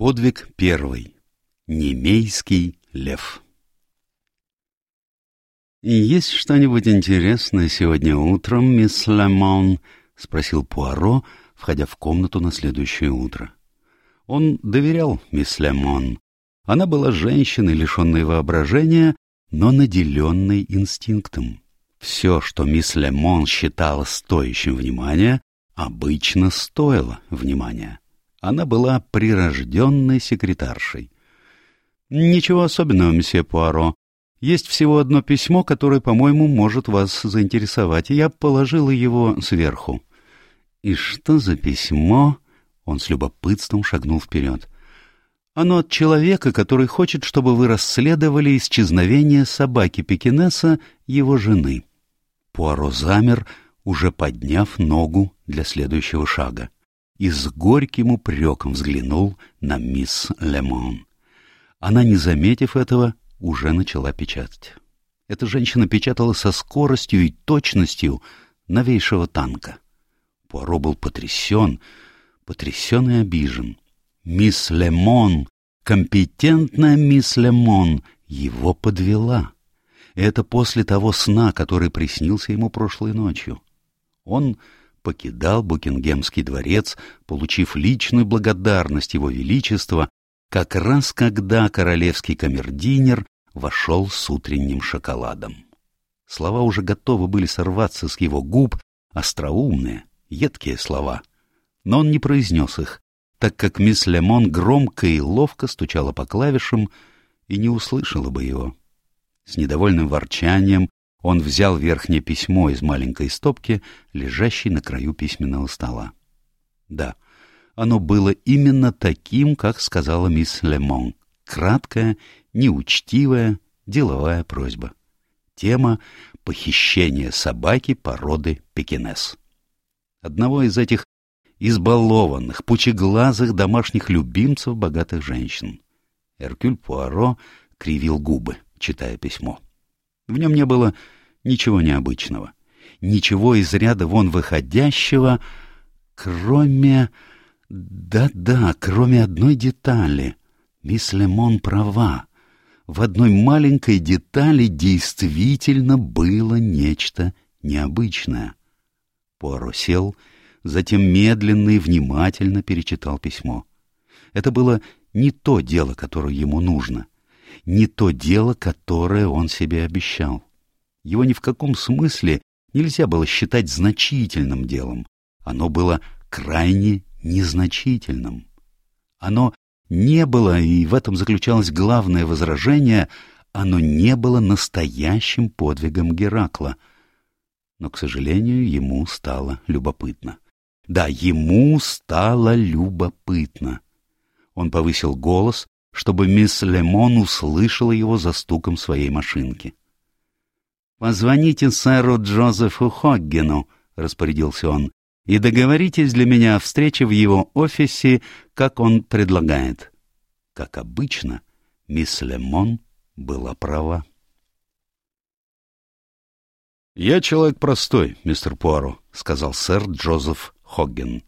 Подвиг первый. Немейский лев. «Есть что-нибудь интересное сегодня утром, мисс Лемон?» — спросил Пуаро, входя в комнату на следующее утро. Он доверял мисс Лемон. Она была женщиной, лишенной воображения, но наделенной инстинктом. Все, что мисс Лемон считала стоящим внимания, обычно стоило внимания. Она была прирожденной секретаршей. «Ничего особенного, месье Пуаро. Есть всего одно письмо, которое, по-моему, может вас заинтересовать. Я положила его сверху». «И что за письмо?» Он с любопытством шагнул вперед. «Оно от человека, который хочет, чтобы вы расследовали исчезновение собаки Пекинеса, его жены». Пуаро замер, уже подняв ногу для следующего шага и с горьким упреком взглянул на мисс Лемон. Она, не заметив этого, уже начала печатать. Эта женщина печатала со скоростью и точностью новейшего танка. Пуаро был потрясен, потрясен и обижен. Мисс Лемон, компетентная мисс Лемон, его подвела. Это после того сна, который приснился ему прошлой ночью. Он покидал Букингемский дворец, получив личную благодарность его величества, как раз когда королевский камердинер вошел с утренним шоколадом. Слова уже готовы были сорваться с его губ, остроумные, едкие слова. Но он не произнес их, так как мисс Лемон громко и ловко стучала по клавишам и не услышала бы его. С недовольным ворчанием он взял верхнее письмо из маленькой стопки, лежащей на краю письменного стола. Да, оно было именно таким, как сказала мисс Лемон. Краткая, неучтивая, деловая просьба. Тема — похищение собаки породы пекинес. Одного из этих избалованных, пучеглазых домашних любимцев богатых женщин. Эркюль Пуаро кривил губы, читая письмо. В нем не было ничего необычного, ничего из ряда вон выходящего, кроме... Да-да, кроме одной детали. Мисс Лемон права. В одной маленькой детали действительно было нечто необычное. Пуаро сел, затем медленно и внимательно перечитал письмо. Это было не то дело, которое ему нужно не то дело, которое он себе обещал. Его ни в каком смысле нельзя было считать значительным делом. Оно было крайне незначительным. Оно не было, и в этом заключалось главное возражение, оно не было настоящим подвигом Геракла. Но, к сожалению, ему стало любопытно. Да, ему стало любопытно. Он повысил голос, чтобы мисс Лемон услышала его за стуком своей машинки. «Позвоните сэру Джозефу Хоггену», — распорядился он, — «и договоритесь для меня о встрече в его офисе, как он предлагает». Как обычно, мисс Лемон была права. «Я человек простой, мистер Пуаро», — сказал сэр Джозеф Хогген.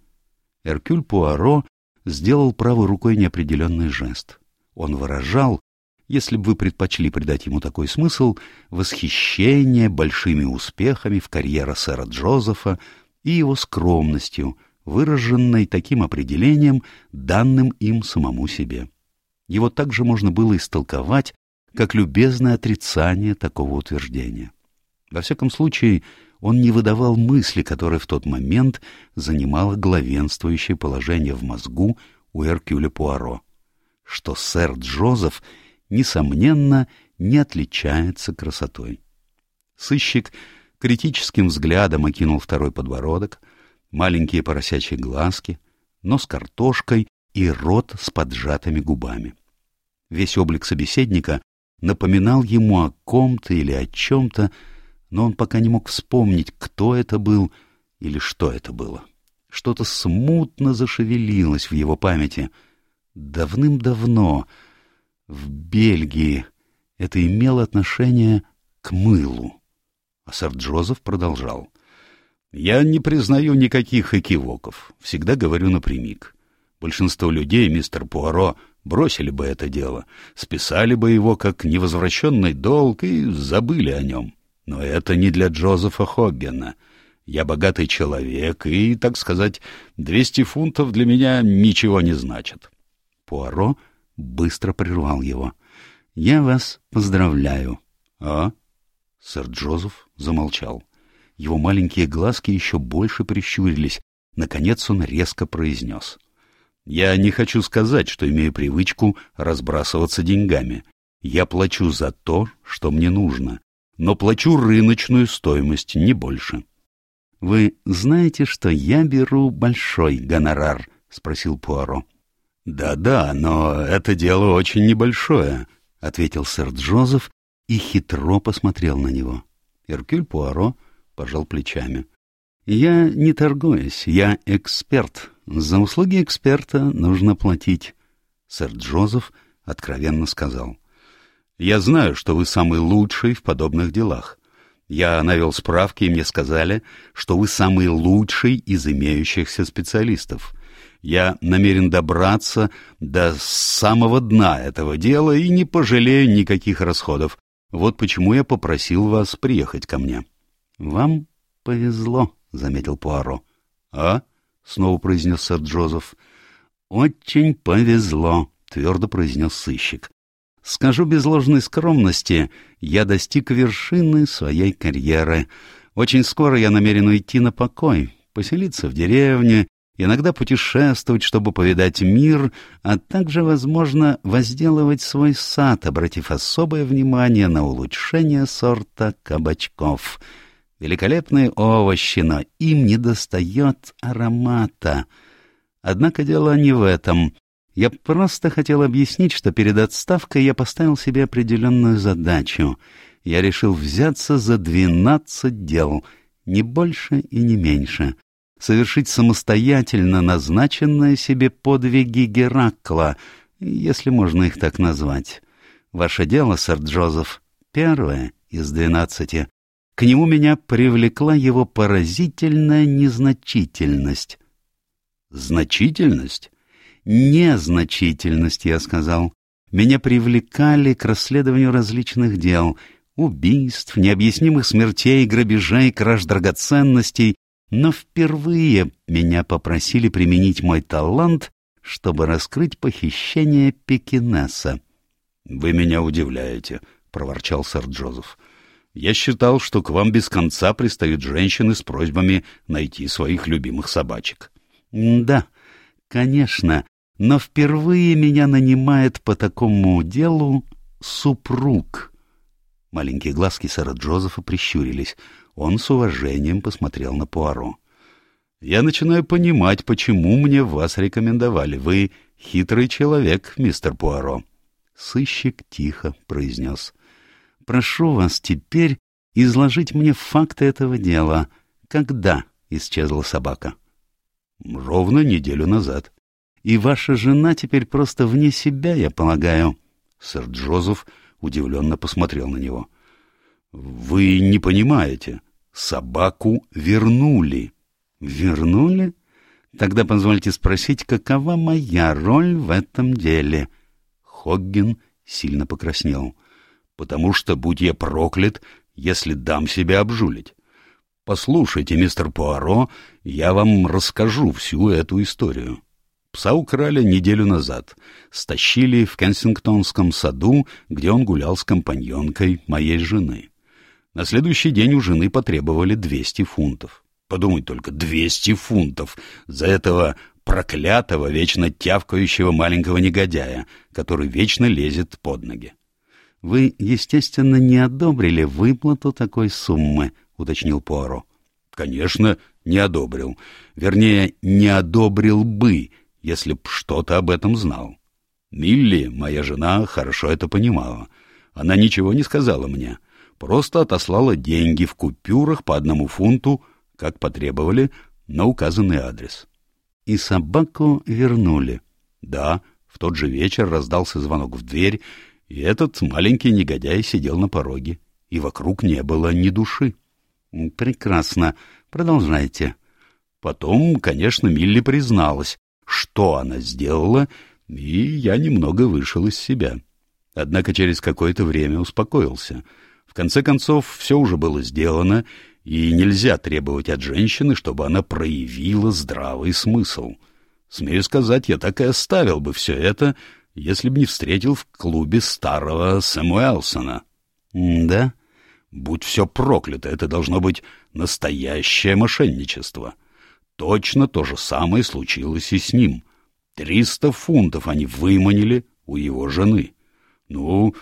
Эркюль Пуаро сделал правой рукой неопределенный жест. Он выражал, если бы вы предпочли придать ему такой смысл, восхищение большими успехами в карьере сэра Джозефа и его скромностью, выраженной таким определением, данным им самому себе. Его также можно было истолковать как любезное отрицание такого утверждения. Во всяком случае, он не выдавал мысли, которая в тот момент занимала главенствующее положение в мозгу у Эркюля Пуаро что сэр Джозеф, несомненно, не отличается красотой. Сыщик критическим взглядом окинул второй подбородок, маленькие поросячьи глазки, нос картошкой и рот с поджатыми губами. Весь облик собеседника напоминал ему о ком-то или о чем-то, но он пока не мог вспомнить, кто это был или что это было. Что-то смутно зашевелилось в его памяти — Давным-давно в Бельгии это имело отношение к мылу. А сэр Джозеф продолжал. «Я не признаю никаких экивоков, всегда говорю напрямик. Большинство людей, мистер Пуаро, бросили бы это дело, списали бы его как невозвращенный долг и забыли о нем. Но это не для Джозефа Хоггена. Я богатый человек, и, так сказать, двести фунтов для меня ничего не значат. Пуаро быстро прервал его. — Я вас поздравляю. — А? Сэр Джозеф замолчал. Его маленькие глазки еще больше прищурились. Наконец он резко произнес. Я не хочу сказать, что имею привычку разбрасываться деньгами. Я плачу за то, что мне нужно, но плачу рыночную стоимость, не больше. — Вы знаете, что я беру большой гонорар? — спросил Пуаро. «Да, — Да-да, но это дело очень небольшое, — ответил сэр Джозеф и хитро посмотрел на него. Эркюль Пуаро пожал плечами. — Я не торгуюсь, я эксперт, за услуги эксперта нужно платить. Сэр Джозеф откровенно сказал. — Я знаю, что вы самый лучший в подобных делах. Я навел справки, и мне сказали, что вы самый лучший из имеющихся специалистов. Я намерен добраться до самого дна этого дела и не пожалею никаких расходов. Вот почему я попросил вас приехать ко мне. — Вам повезло, — заметил Пуаро. — А? — снова произнес сэр Джозеф. — Очень повезло, — твердо произнес сыщик. — Скажу без ложной скромности, я достиг вершины своей карьеры. Очень скоро я намерен уйти на покой, поселиться в деревне, иногда путешествовать, чтобы повидать мир, а также, возможно, возделывать свой сад, обратив особое внимание на улучшение сорта кабачков — великолепные овощи, но им недостает аромата. Однако дело не в этом. Я просто хотел объяснить, что перед отставкой я поставил себе определенную задачу. Я решил взяться за двенадцать дел, не больше и не меньше. Совершить самостоятельно назначенные себе подвиги Геракла, если можно их так назвать. Ваше дело, сэр Джозеф, первое из двенадцати. К нему меня привлекла его поразительная незначительность. Значительность? Незначительность, я сказал. Меня привлекали к расследованию различных дел, убийств, необъяснимых смертей, грабежей, краж драгоценностей, но впервые меня попросили применить мой талант, чтобы раскрыть похищение пекинеса. — Вы меня удивляете, — проворчал сэр Джозеф. Я считал, что к вам без конца пристают женщины с просьбами найти своих любимых собачек. — Да, конечно, но впервые меня нанимает по такому делу супруг. Маленькие глазки сэра Джозефа прищурились. Он с уважением посмотрел на Пуаро. — Я начинаю понимать, почему мне вас рекомендовали. Вы хитрый человек, мистер Пуаро. Сыщик тихо произнес — Прошу вас теперь изложить мне факты этого дела. Когда исчезла собака? Ровно неделю назад. И ваша жена теперь просто вне себя, я полагаю. Сэр Джозеф удивленно посмотрел на него. Вы не понимаете. Собаку вернули. Вернули? Тогда позвольте спросить, какова моя роль в этом деле? Хоггин сильно покраснел потому что, будь я проклят, если дам себя обжулить. Послушайте, мистер Пуаро, я вам расскажу всю эту историю. Пса украли неделю назад, стащили в Кенсингтонском саду, где он гулял с компаньонкой моей жены. На следующий день у жены потребовали 200 фунтов. Подумай только, 200 фунтов за этого проклятого, вечно тявкающего маленького негодяя, который вечно лезет под ноги. Вы, естественно, не одобрили выплату такой суммы, — уточнил Пуаро. — Конечно, не одобрил. Вернее, не одобрил бы, если б что-то об этом знал. Милли, моя жена, хорошо это понимала. Она ничего не сказала мне, просто отослала деньги в купюрах по одному фунту, как потребовали, на указанный адрес. И собаку вернули. Да, в тот же вечер раздался звонок в дверь, и этот маленький негодяй сидел на пороге, и вокруг не было ни души. Прекрасно. Продолжайте. Потом, конечно, Милли призналась, что она сделала, и я немного вышел из себя. Однако через какое-то время успокоился. В конце концов, все уже было сделано, и нельзя требовать от женщины, чтобы она проявила здравый смысл. Смею сказать, я так и оставил бы все это, если б не встретил в клубе старого Сэмуэлсона. — Да? Будь все проклято, это должно быть настоящее мошенничество. Точно то же самое случилось и с ним. Триста фунтов они выманили у его жены. Ну,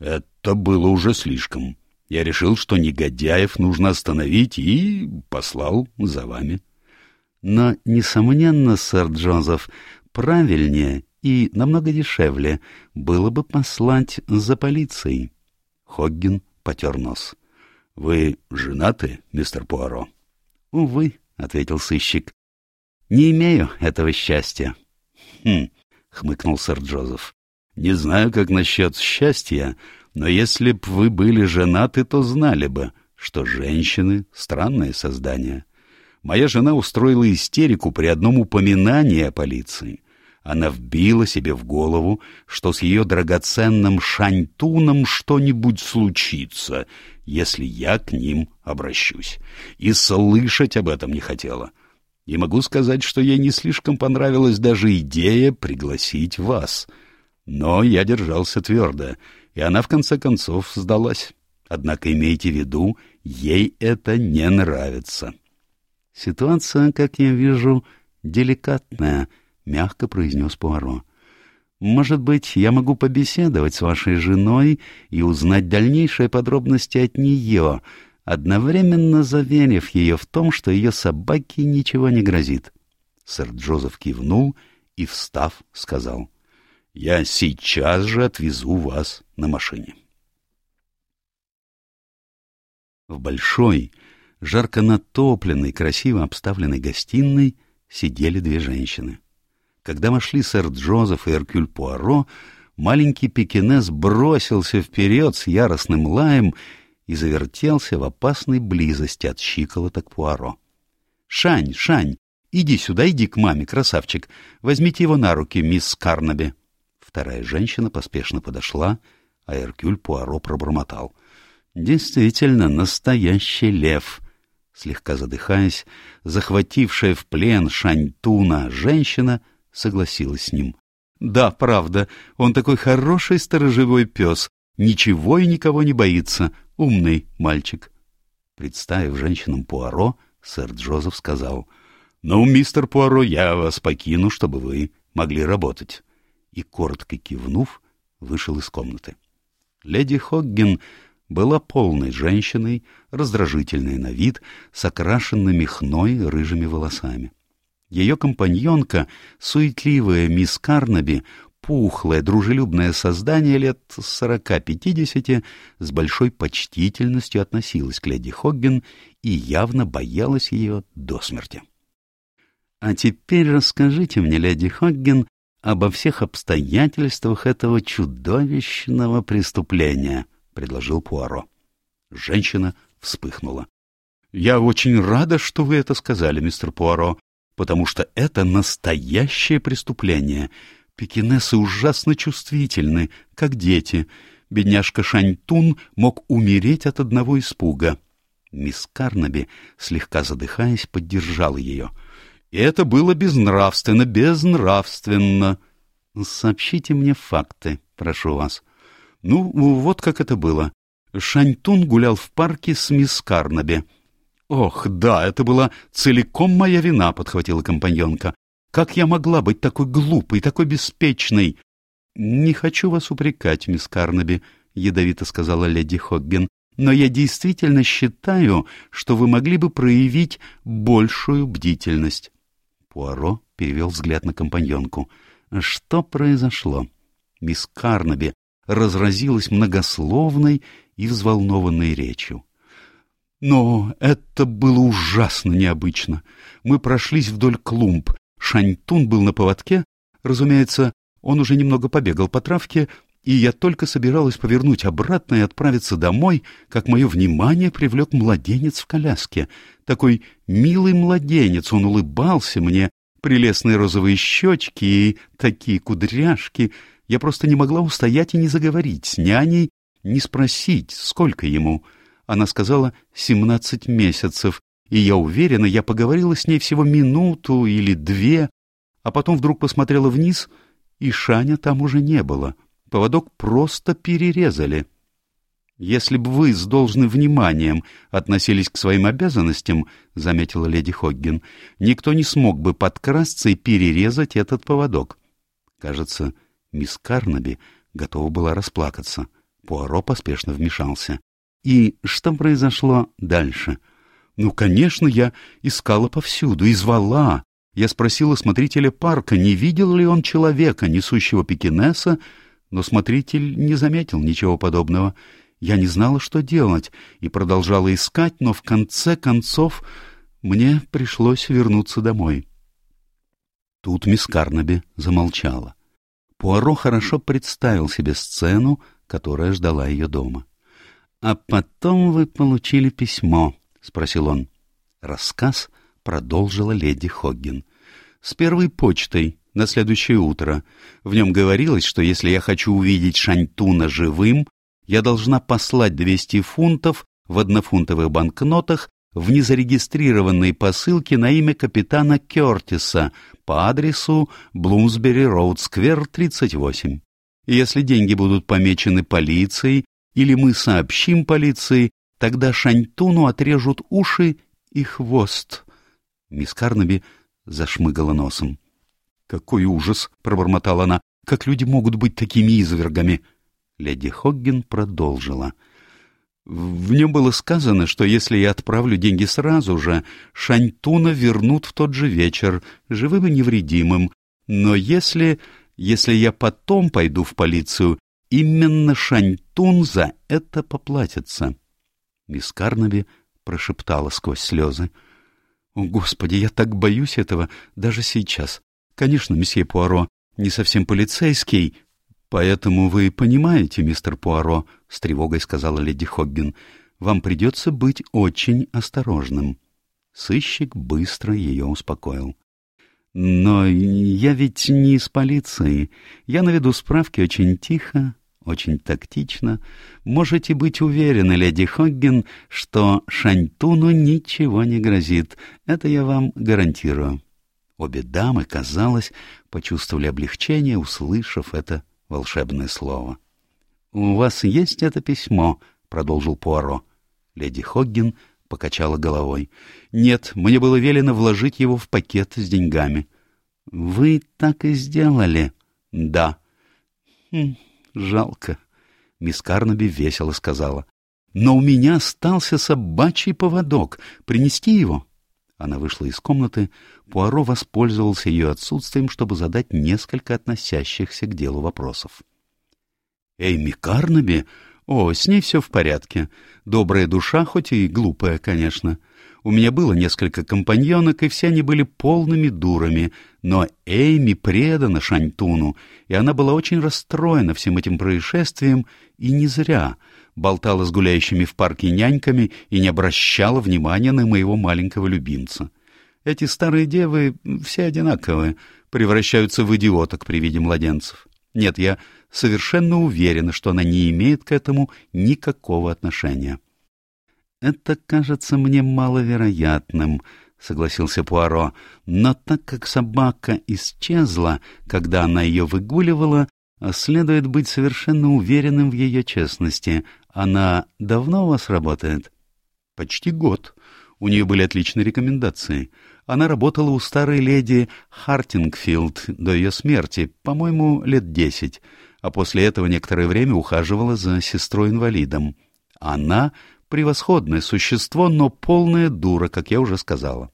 это было уже слишком. Я решил, что негодяев нужно остановить, и послал за вами. Но, несомненно, сэр Джозеф, правильнее и намного дешевле было бы послать за полицией. Хоггин потер нос. — Вы женаты, мистер Пуаро? — Увы, — ответил сыщик. — Не имею этого счастья. — Хм, — хмыкнул сэр Джозеф. — Не знаю, как насчет счастья, но если б вы были женаты, то знали бы, что женщины — странное создание. Моя жена устроила истерику при одном упоминании о полиции. Она вбила себе в голову, что с ее драгоценным шаньтуном что-нибудь случится, если я к ним обращусь. И слышать об этом не хотела. И могу сказать, что ей не слишком понравилась даже идея пригласить вас. Но я держался твердо, и она в конце концов сдалась. Однако имейте в виду, ей это не нравится. Ситуация, как я вижу, деликатная, — мягко произнес Пуаро. Может быть, я могу побеседовать с вашей женой и узнать дальнейшие подробности от нее, одновременно заверив ее в том, что ее собаке ничего не грозит. Сэр Джозеф кивнул и, встав, сказал, — Я сейчас же отвезу вас на машине. В большой, жарко натопленной, красиво обставленной гостиной сидели две женщины. Когда вошли сэр Джозеф и Эркюль Пуаро, маленький пекинес бросился вперед с яростным лаем и завертелся в опасной близости от щиколоток Пуаро. — Шань, Шань, иди сюда, иди к маме, красавчик. Возьмите его на руки, мисс Карнаби. Вторая женщина поспешно подошла, а Эркюль Пуаро пробормотал. — Действительно, настоящий лев. Слегка задыхаясь, захватившая в плен Шаньтуна женщина согласилась с ним. — Да, правда, он такой хороший сторожевой пес, ничего и никого не боится, умный мальчик. Представив женщинам Пуаро, сэр Джозеф сказал, — Ну, мистер Пуаро, я вас покину, чтобы вы могли работать. И, коротко кивнув, вышел из комнаты. Леди Хоггин была полной женщиной, раздражительной на вид, с окрашенными хной рыжими волосами. Ее компаньонка, суетливая мисс Карнаби, пухлое, дружелюбное создание лет сорока-пятидесяти, с большой почтительностью относилась к леди Хоггин и явно боялась ее до смерти. — А теперь расскажите мне, леди Хоггин, обо всех обстоятельствах этого чудовищного преступления, — предложил Пуаро. Женщина вспыхнула. — Я очень рада, что вы это сказали, мистер Пуаро, потому что это настоящее преступление. Пекинесы ужасно чувствительны, как дети. Бедняжка Шаньтун мог умереть от одного испуга. Мисс Карнаби, слегка задыхаясь, поддержала ее. — Это было безнравственно, безнравственно. — Сообщите мне факты, прошу вас. — Ну, вот как это было. Шаньтун гулял в парке с мисс Карнаби. — «Ох, да, это была целиком моя вина», — подхватила компаньонка. «Как я могла быть такой глупой, такой беспечной?» «Не хочу вас упрекать, мисс Карнаби», — ядовито сказала леди Хогген, «но я действительно считаю, что вы могли бы проявить большую бдительность». Пуаро перевел взгляд на компаньонку. «Что произошло?» Мисс Карнаби разразилась многословной и взволнованной речью. Но это было ужасно необычно. Мы прошлись вдоль клумб. Шаньтун был на поводке. Разумеется, он уже немного побегал по травке, и я только собиралась повернуть обратно и отправиться домой, как мое внимание привлек младенец в коляске. Такой милый младенец, он улыбался мне, Прелестные розовые щечки и такие кудряшки. Я просто не могла устоять и не заговорить с няней, не спросить, сколько ему. Она сказала семнадцать месяцев, и я уверена, я поговорила с ней всего минуту или две, а потом вдруг посмотрела вниз, и Шаня там уже не было. Поводок просто перерезали. «Если бы вы с должным вниманием относились к своим обязанностям, — заметила леди Хоггин, — никто не смог бы подкрасться и перерезать этот поводок». Кажется, мисс Карнаби готова была расплакаться. Пуаро поспешно вмешался. «И что произошло дальше?» «Ну, конечно, я искала повсюду и звала. Я спросила смотрителя парка, не видел ли он человека, несущего пекинеса, но смотритель не заметил ничего подобного». Я не знала, что делать, и продолжала искать, но в конце концов мне пришлось вернуться домой. Тут мисс Карнаби замолчала. Пуаро хорошо представил себе сцену, которая ждала ее дома. — А потом вы получили письмо, — спросил он. Рассказ продолжила леди Хоггин. — С первой почтой, на следующее утро. В нем говорилось, что если я хочу увидеть Шаньтуна живым, я должна послать 200 фунтов в однофунтовых банкнотах в незарегистрированной посылке на имя капитана Кертиса по адресу Блумсбери-Роуд-Сквер, 38. И если деньги будут помечены полицией или мы сообщим полиции, тогда Шаньтуну отрежут уши и хвост. Мисс Карнаби зашмыгала носом. — Какой ужас! — пробормотала она. — Как люди могут быть такими извергами? — Леди Хоггин продолжила. В нем было сказано, что если я отправлю деньги сразу же, Шаньтуна вернут в тот же вечер, живым и невредимым. Но если... если я потом пойду в полицию, именно Шаньтун за это поплатится. Мисс Карнаби прошептала сквозь слезы. — О, Господи, я так боюсь этого даже сейчас. Конечно, месье Пуаро не совсем полицейский, «Поэтому вы понимаете, мистер Пуаро», — с тревогой сказала леди Хоггин, — «вам придется быть очень осторожным». Сыщик быстро ее успокоил. «Но я ведь не из полиции. Я наведу справки очень тихо, очень тактично. Можете быть уверены, леди Хоггин, что Шаньтуну ничего не грозит. Это я вам гарантирую». Обе дамы, казалось, почувствовали облегчение, услышав это волшебное слово. — У вас есть это письмо? — продолжил Пуаро. Леди Хоггин покачала головой. — Нет, мне было велено вложить его в пакет с деньгами. — Вы так и сделали? — Да. Хм, — Жалко. Мисс Карнаби весело сказала. — Но у меня остался собачий поводок. Принести его? Она вышла из комнаты. Пуаро воспользовался ее отсутствием, чтобы задать несколько относящихся к делу вопросов. «Эйми Карнаби? О, с ней все в порядке. Добрая душа, хоть и глупая, конечно. У меня было несколько компаньонок, и все они были полными дурами, но Эйми предана Шаньтуну, и она была очень расстроена всем этим происшествием, и не зря — болтала с гуляющими в парке няньками и не обращала внимания на моего маленького любимца. Эти старые девы все одинаковые, превращаются в идиоток при виде младенцев. Нет, я совершенно уверена, что она не имеет к этому никакого отношения. — Это кажется мне маловероятным, — согласился Пуаро, — но так как собака исчезла, когда она ее выгуливала, следует быть совершенно уверенным в ее честности, она давно у вас работает? Почти год. У нее были отличные рекомендации. Она работала у старой леди Хартингфилд до ее смерти, по-моему, лет десять, а после этого некоторое время ухаживала за сестрой-инвалидом. Она — превосходное существо, но полная дура, как я уже сказала.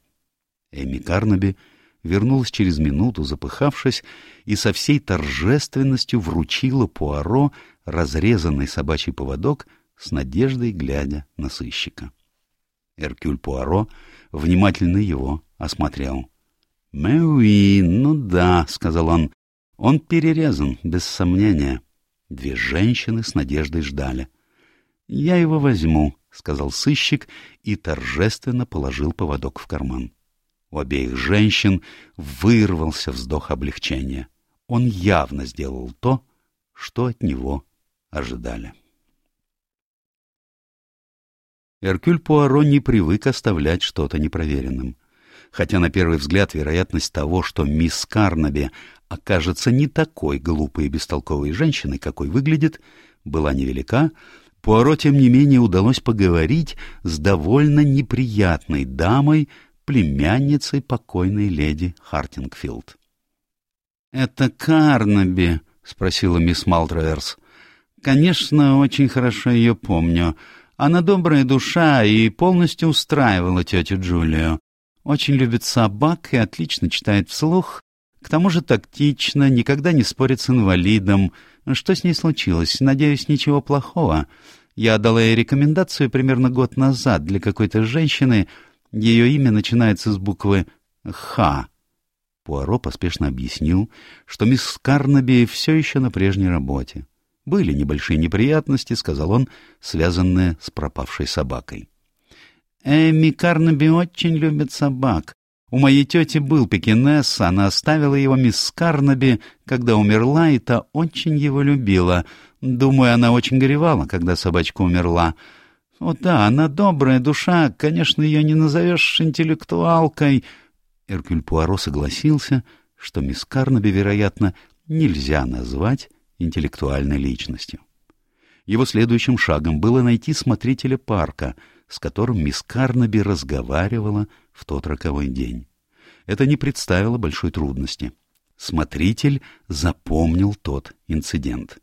Эми Карнаби вернулась через минуту, запыхавшись, и со всей торжественностью вручила Пуаро разрезанный собачий поводок с надеждой глядя на сыщика. Эркюль Пуаро внимательно его осмотрел. «Мэуи, ну да», — сказал он, — «он перерезан, без сомнения». Две женщины с надеждой ждали. «Я его возьму», — сказал сыщик и торжественно положил поводок в карман. У обеих женщин вырвался вздох облегчения. Он явно сделал то, что от него ожидали. Эркюль Пуаро не привык оставлять что-то непроверенным. Хотя на первый взгляд вероятность того, что мисс Карнаби окажется не такой глупой и бестолковой женщиной, какой выглядит, была невелика, Пуаро, тем не менее, удалось поговорить с довольно неприятной дамой, племянницей покойной леди Хартингфилд. — Это Карнаби, — спросила мисс Малтраверс. — Конечно, очень хорошо ее помню. Она добрая душа и полностью устраивала тетю Джулию. Очень любит собак и отлично читает вслух. К тому же тактично, никогда не спорит с инвалидом. Что с ней случилось? Надеюсь, ничего плохого. Я дала ей рекомендацию примерно год назад для какой-то женщины. Ее имя начинается с буквы «Х». Пуаро поспешно объяснил, что мисс Карнаби все еще на прежней работе. Были небольшие неприятности, сказал он, связанные с пропавшей собакой. Эми Карнаби очень любит собак. У моей тети был пекинес, она оставила его мисс Карнаби, когда умерла, и та очень его любила. Думаю, она очень горевала, когда собачка умерла. О да, она добрая душа, конечно, ее не назовешь интеллектуалкой, Эркюль Пуаро согласился, что мисс Карнаби, вероятно, нельзя назвать интеллектуальной личностью. Его следующим шагом было найти смотрителя парка, с которым мисс Карнаби разговаривала в тот роковой день. Это не представило большой трудности. Смотритель запомнил тот инцидент.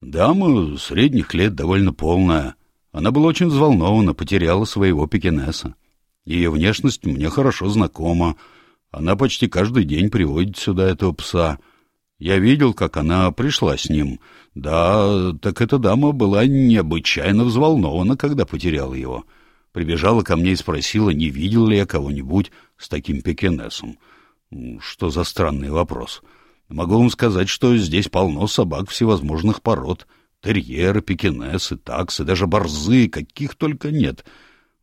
«Дама средних лет довольно полная. Она была очень взволнована, потеряла своего пекинеса. Ее внешность мне хорошо знакома. Она почти каждый день приводит сюда этого пса. Я видел, как она пришла с ним. Да, так эта дама была необычайно взволнована, когда потеряла его. Прибежала ко мне и спросила, не видел ли я кого-нибудь с таким пекинесом. Что за странный вопрос. Могу вам сказать, что здесь полно собак всевозможных пород. Терьеры, пекинесы, таксы, даже борзы, каких только нет —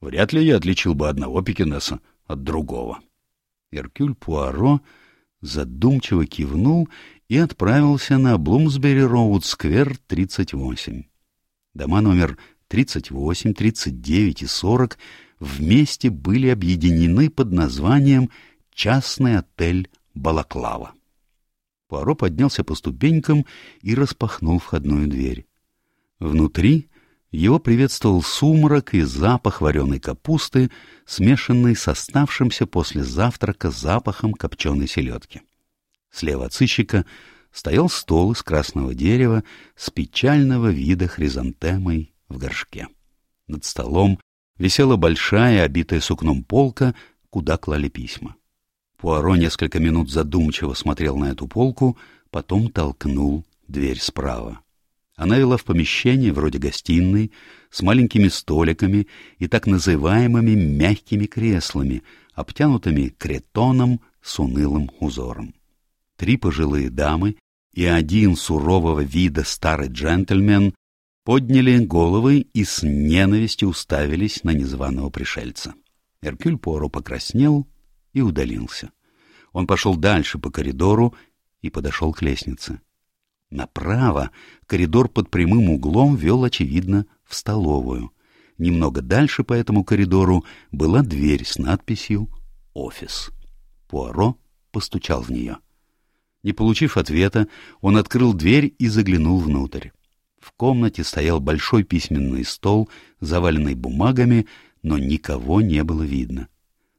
Вряд ли я отличил бы одного пекинеса от другого. Эркюль Пуаро задумчиво кивнул и отправился на Блумсбери-Роуд-сквер 38. Дома номер 38, 39 и 40 вместе были объединены под названием «Частный отель Балаклава». Пуаро поднялся по ступенькам и распахнул входную дверь. Внутри его приветствовал сумрак и запах вареной капусты, смешанный с оставшимся после завтрака запахом копченой селедки. Слева от сыщика стоял стол из красного дерева с печального вида хризантемой в горшке. Над столом висела большая, обитая сукном полка, куда клали письма. Пуаро несколько минут задумчиво смотрел на эту полку, потом толкнул дверь справа. Она вела в помещение вроде гостиной с маленькими столиками и так называемыми мягкими креслами, обтянутыми кретоном с унылым узором. Три пожилые дамы и один сурового вида старый джентльмен подняли головы и с ненавистью уставились на незваного пришельца. Эркюль Поро покраснел и удалился. Он пошел дальше по коридору и подошел к лестнице. Направо коридор под прямым углом вел, очевидно, в столовую. Немного дальше по этому коридору была дверь с надписью «Офис». Пуаро постучал в нее. Не получив ответа, он открыл дверь и заглянул внутрь. В комнате стоял большой письменный стол, заваленный бумагами, но никого не было видно.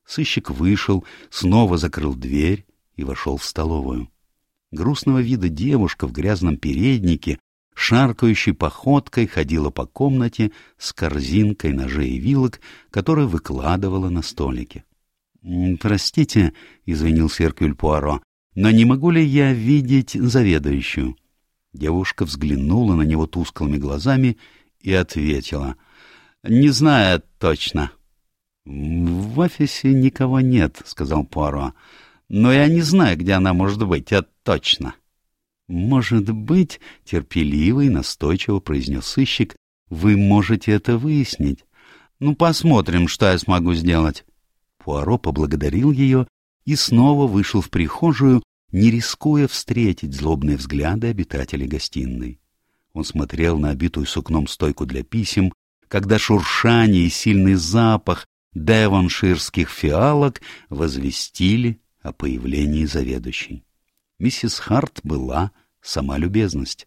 Сыщик вышел, снова закрыл дверь и вошел в столовую. Грустного вида девушка в грязном переднике, шаркающей походкой ходила по комнате с корзинкой ножей и вилок, которую выкладывала на столике. — Простите, — извинился Эркюль Пуаро, — но не могу ли я видеть заведующую? Девушка взглянула на него тусклыми глазами и ответила. — Не знаю точно. — В офисе никого нет, — сказал Пуаро но я не знаю, где она может быть, это точно. — Может быть, — терпеливо и настойчиво произнес сыщик, — вы можете это выяснить. Ну, посмотрим, что я смогу сделать. Пуаро поблагодарил ее и снова вышел в прихожую, не рискуя встретить злобные взгляды обитателей гостиной. Он смотрел на обитую сукном стойку для писем, когда шуршание и сильный запах девонширских фиалок возвестили о появлении заведующей. Миссис Харт была сама любезность.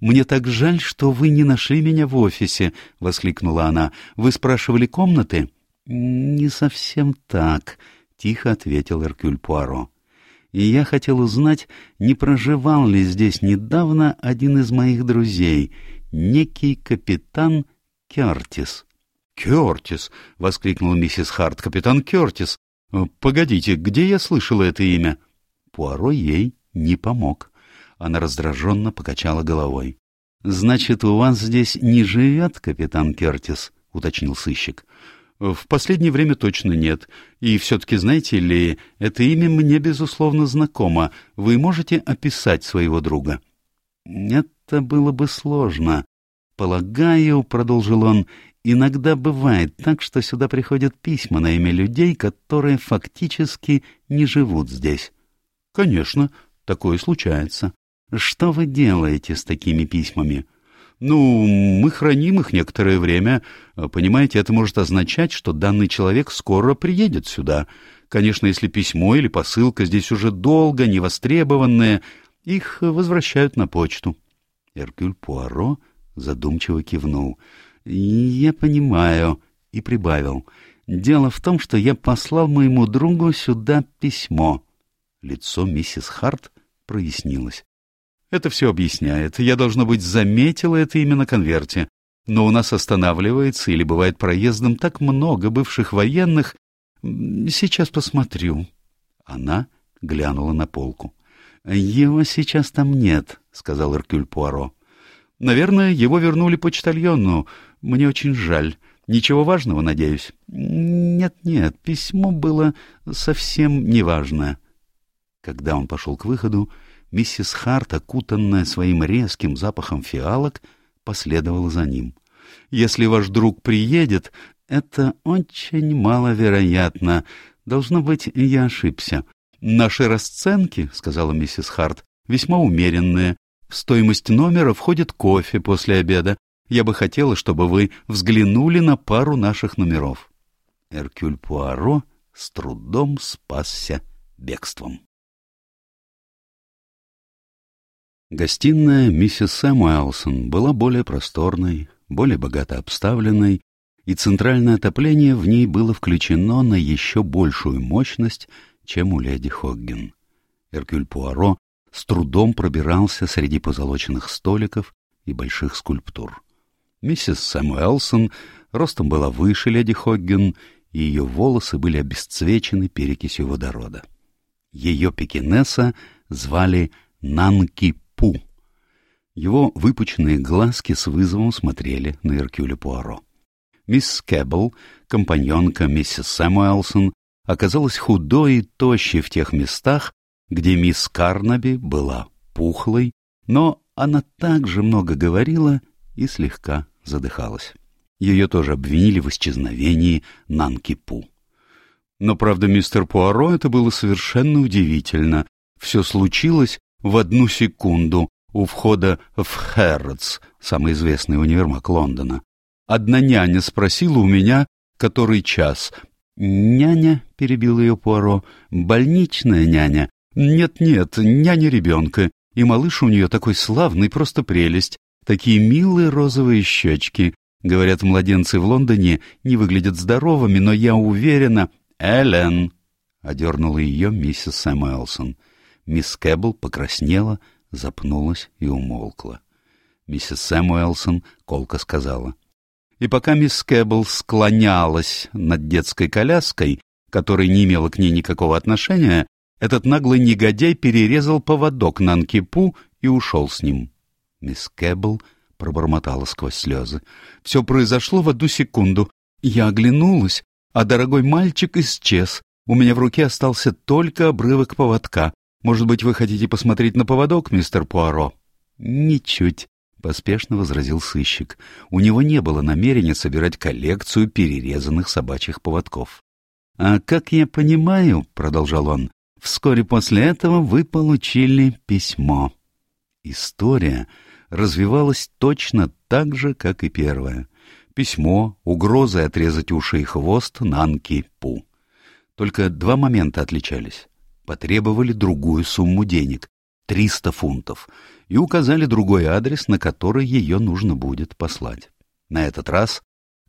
«Мне так жаль, что вы не нашли меня в офисе», — воскликнула она. «Вы спрашивали комнаты?» «Не совсем так», — тихо ответил Эркюль Пуаро. «И я хотел узнать, не проживал ли здесь недавно один из моих друзей, некий капитан Кертис». «Кертис!» — воскликнула миссис Харт. «Капитан Кертис! Погодите, где я слышала это имя?» Пуаро ей не помог. Она раздраженно покачала головой. «Значит, у вас здесь не живет капитан Кертис?» — уточнил сыщик. «В последнее время точно нет. И все-таки, знаете ли, это имя мне, безусловно, знакомо. Вы можете описать своего друга?» «Это было бы сложно. Полагаю, — продолжил он, — иногда бывает так, что сюда приходят письма на имя людей, которые фактически не живут здесь». «Конечно, такое случается. Что вы делаете с такими письмами? Ну, мы храним их некоторое время. Понимаете, это может означать, что данный человек скоро приедет сюда. Конечно, если письмо или посылка здесь уже долго, невостребованные, их возвращают на почту. Эркюль Пуаро задумчиво кивнул. «Я понимаю», и прибавил. «Дело в том, что я послал моему другу сюда письмо». Лицо миссис Харт прояснилось. Это все объясняет. Я, должно быть, заметила это именно конверте. Но у нас останавливается или бывает проездом так много бывших военных. Сейчас посмотрю. Она глянула на полку. «Его сейчас там нет», — сказал Эркюль Пуаро. «Наверное, его вернули почтальону. Мне очень жаль. Ничего важного, надеюсь?» «Нет-нет, письмо было совсем неважное». Когда он пошел к выходу, миссис Харт, окутанная своим резким запахом фиалок, последовала за ним. «Если ваш друг приедет, это очень маловероятно. Должно быть, я ошибся. Наши расценки, — сказала миссис Харт, — весьма умеренные. В стоимость номера входит кофе после обеда. Я бы хотела, чтобы вы взглянули на пару наших номеров». Эркюль Пуаро с трудом спасся бегством. Гостиная миссис Сэмуэлсон была более просторной, более богато обставленной, и центральное отопление в ней было включено на еще большую мощность, чем у леди Хоггин. Эркюль Пуаро с трудом пробирался среди позолоченных столиков и больших скульптур. Миссис Сэмуэлсон ростом была выше леди Хоггин, и ее волосы были обесцвечены перекисью водорода. Ее пекинеса звали Нанки Пу. Его выпученные глазки с вызовом смотрели на Эркюля Пуаро. Мисс Кэббл, компаньонка миссис Сэмуэлсон, оказалась худой и тощей в тех местах, где мисс Карнаби была пухлой, но она также много говорила и слегка задыхалась. Ее тоже обвинили в исчезновении Нанки Пу. Но, правда, мистер Пуаро это было совершенно удивительно. Все случилось в одну секунду у входа в Хэрротс, самый известный универмаг Лондона. Одна няня спросила у меня, который час. «Няня?» — перебил ее Пуаро. «Больничная няня?» «Нет-нет, няня ребенка. И малыш у нее такой славный, просто прелесть. Такие милые розовые щечки. Говорят, младенцы в Лондоне не выглядят здоровыми, но я уверена...» «Эллен!» — одернула ее миссис Сэмюэлсон. Мисс Кэббл покраснела, запнулась и умолкла. Миссис Сэмуэлсон колко сказала. И пока мисс Кэббл склонялась над детской коляской, которая не имела к ней никакого отношения, этот наглый негодяй перерезал поводок Нанкипу и ушел с ним. Мисс Кэббл пробормотала сквозь слезы. Все произошло в одну секунду. Я оглянулась, а дорогой мальчик исчез. У меня в руке остался только обрывок поводка. Может быть, вы хотите посмотреть на поводок, мистер Пуаро? Ничуть, поспешно возразил сыщик. У него не было намерения собирать коллекцию перерезанных собачьих поводков. «А как я понимаю, — продолжал он, — вскоре после этого вы получили письмо». История развивалась точно так же, как и первая. Письмо, угрозы отрезать уши и хвост Нанки Пу. Только два момента отличались. Потребовали другую сумму денег — 300 фунтов — и указали другой адрес, на который ее нужно будет послать. На этот раз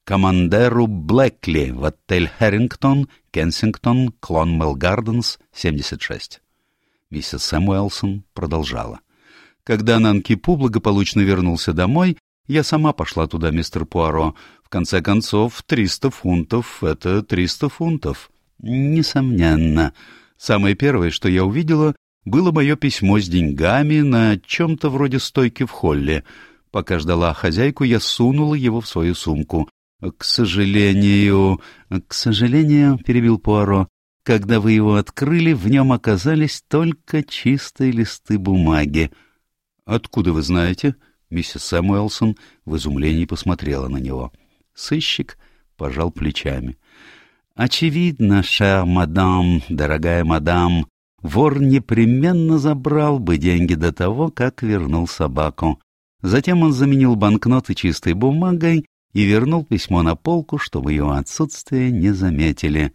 командеру Блэкли в отель Хэрингтон, Кенсингтон, Клонмелл Гарденс, 76. Миссис Сэмуэлсон продолжала. Когда Нанкипу благополучно вернулся домой, я сама пошла туда, мистер Пуаро. В конце концов, 300 фунтов — это 300 фунтов. Несомненно. Самое первое, что я увидела, было мое письмо с деньгами на чем-то вроде стойки в холле. Пока ждала хозяйку, я сунула его в свою сумку. «К сожалению...» «К сожалению», — перебил Пуаро, — «когда вы его открыли, в нем оказались только чистые листы бумаги». «Откуда вы знаете?» Миссис Сэмуэлсон в изумлении посмотрела на него. Сыщик пожал плечами. «Очевидно, шер мадам, дорогая мадам, вор непременно забрал бы деньги до того, как вернул собаку. Затем он заменил банкноты чистой бумагой и вернул письмо на полку, чтобы его отсутствие не заметили.